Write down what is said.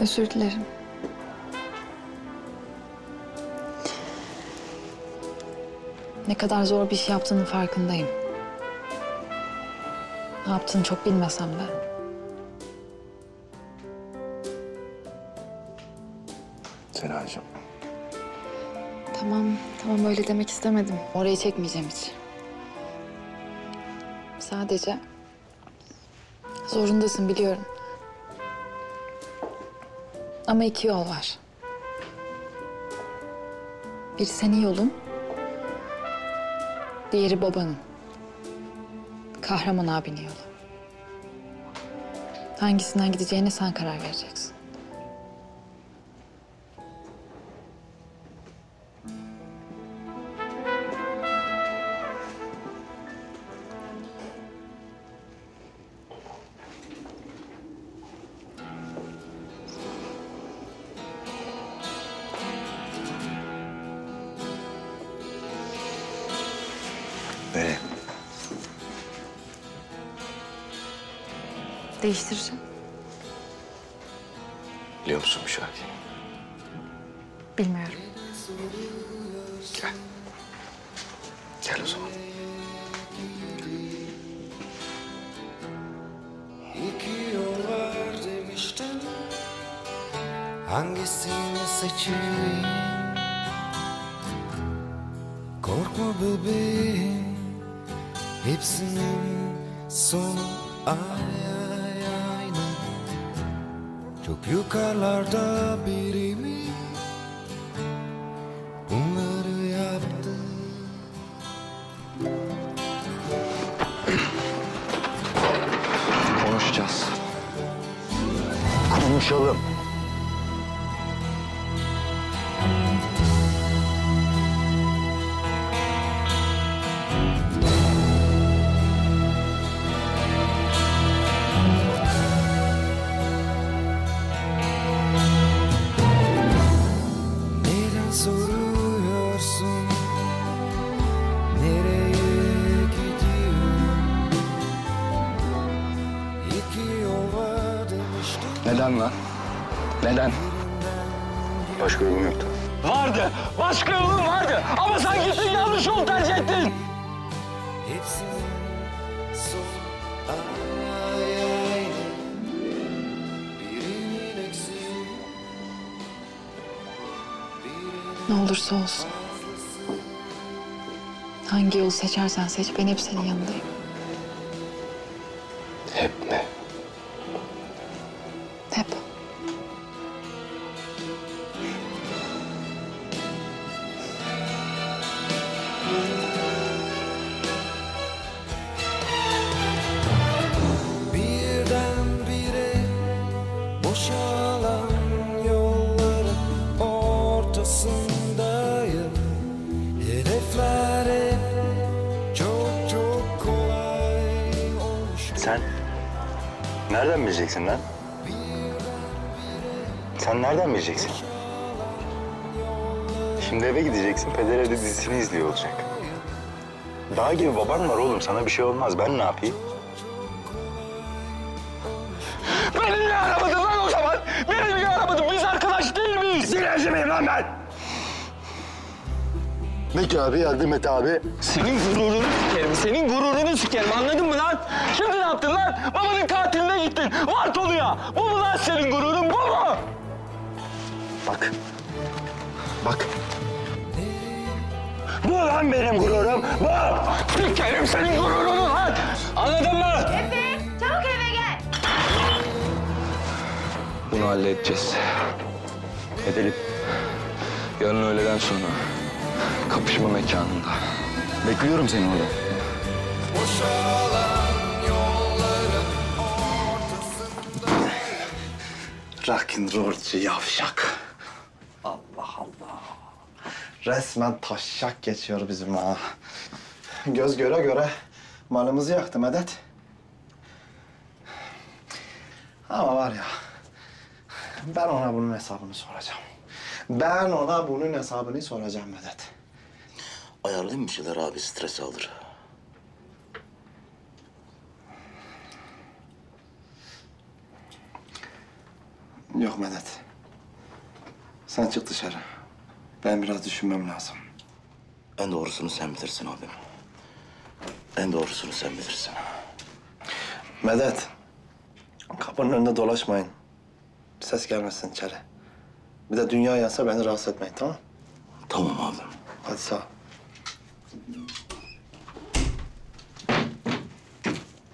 Özür dilerim. Ne kadar zor bir şey yaptığının farkındayım. Ne yaptığını çok bilmesem de. Senacığım. Tamam, tamam öyle demek istemedim. Orayı çekmeyeceğim hiç. Sadece zorundasın biliyorum. Ama iki yol var. Biri senin yolun, diğeri babanın. Kahraman abinin yolu. Hangisinden gideceğine sen karar vereceksin. Nereye? Değiştireceğim. Biliyor musun bu şarkıyı? Bilmiyorum. Gel. Gel o zaman. İki yol var demiştin Hangisini seçeyim Korkma bebeğim Hepsinin sonu ay ay aynı Çok yukarılarda biri mi Bunları yaptı Konuşacağız. Konuşalım. Neden lan? Neden? Başka yolum yoktu. Vardı. Başka yolun vardı. Ama sen gittin yanlış yol tercih ettin. Ne olursa olsun. Hangi yolu seçersen seç ben hep senin yanındayım. Hep mi? Nereden bileceksin lan? Sen nereden bileceksin? Şimdi eve gideceksin, peder evde dizisini izliyor olacak. Dağ gibi baban var oğlum, sana bir şey olmaz. Ben ne yapayım? Beni niye aramadın lan o zaman? Beni niye aramadın? Biz arkadaş değil miyiz? Dilenci miyim lan ben? Mete abi, yardım et abi. Senin gururunu sikerim. Senin gururunu sikerim. Anladın mı lan? Şimdi ne yaptın lan? Babanın katiline gittin. Vart oluyor. Bu mu lan senin gururun? Bu mu? Bak. Bak. Bu lan benim gururum, bu. Sikerim senin gururunu lan. Anladın mı? Efe, çabuk eve gel. Bunu halledeceğiz. Edelim. Yarın öğleden sonra kapışma mekanında. Bekliyorum seni orada. Rock'n'rollcu yavşak. Allah Allah. Resmen taşşak geçiyor bizim ha. Göz göre göre malımızı yaktı Medet. Ama var ya, ben ona bunun hesabını soracağım. Ben ona bunun hesabını soracağım Medet. Ayarlayayım bir şeyler abi stres alır. Yok Medet. Sen çık dışarı. Ben biraz düşünmem lazım. En doğrusunu sen bilirsin abim. En doğrusunu sen bilirsin. Medet. Kapının önünde dolaşmayın. Ses gelmesin içeri. Bir de dünya yansa beni rahatsız etmeyin tamam? Tamam abim. Hadi sağ ol.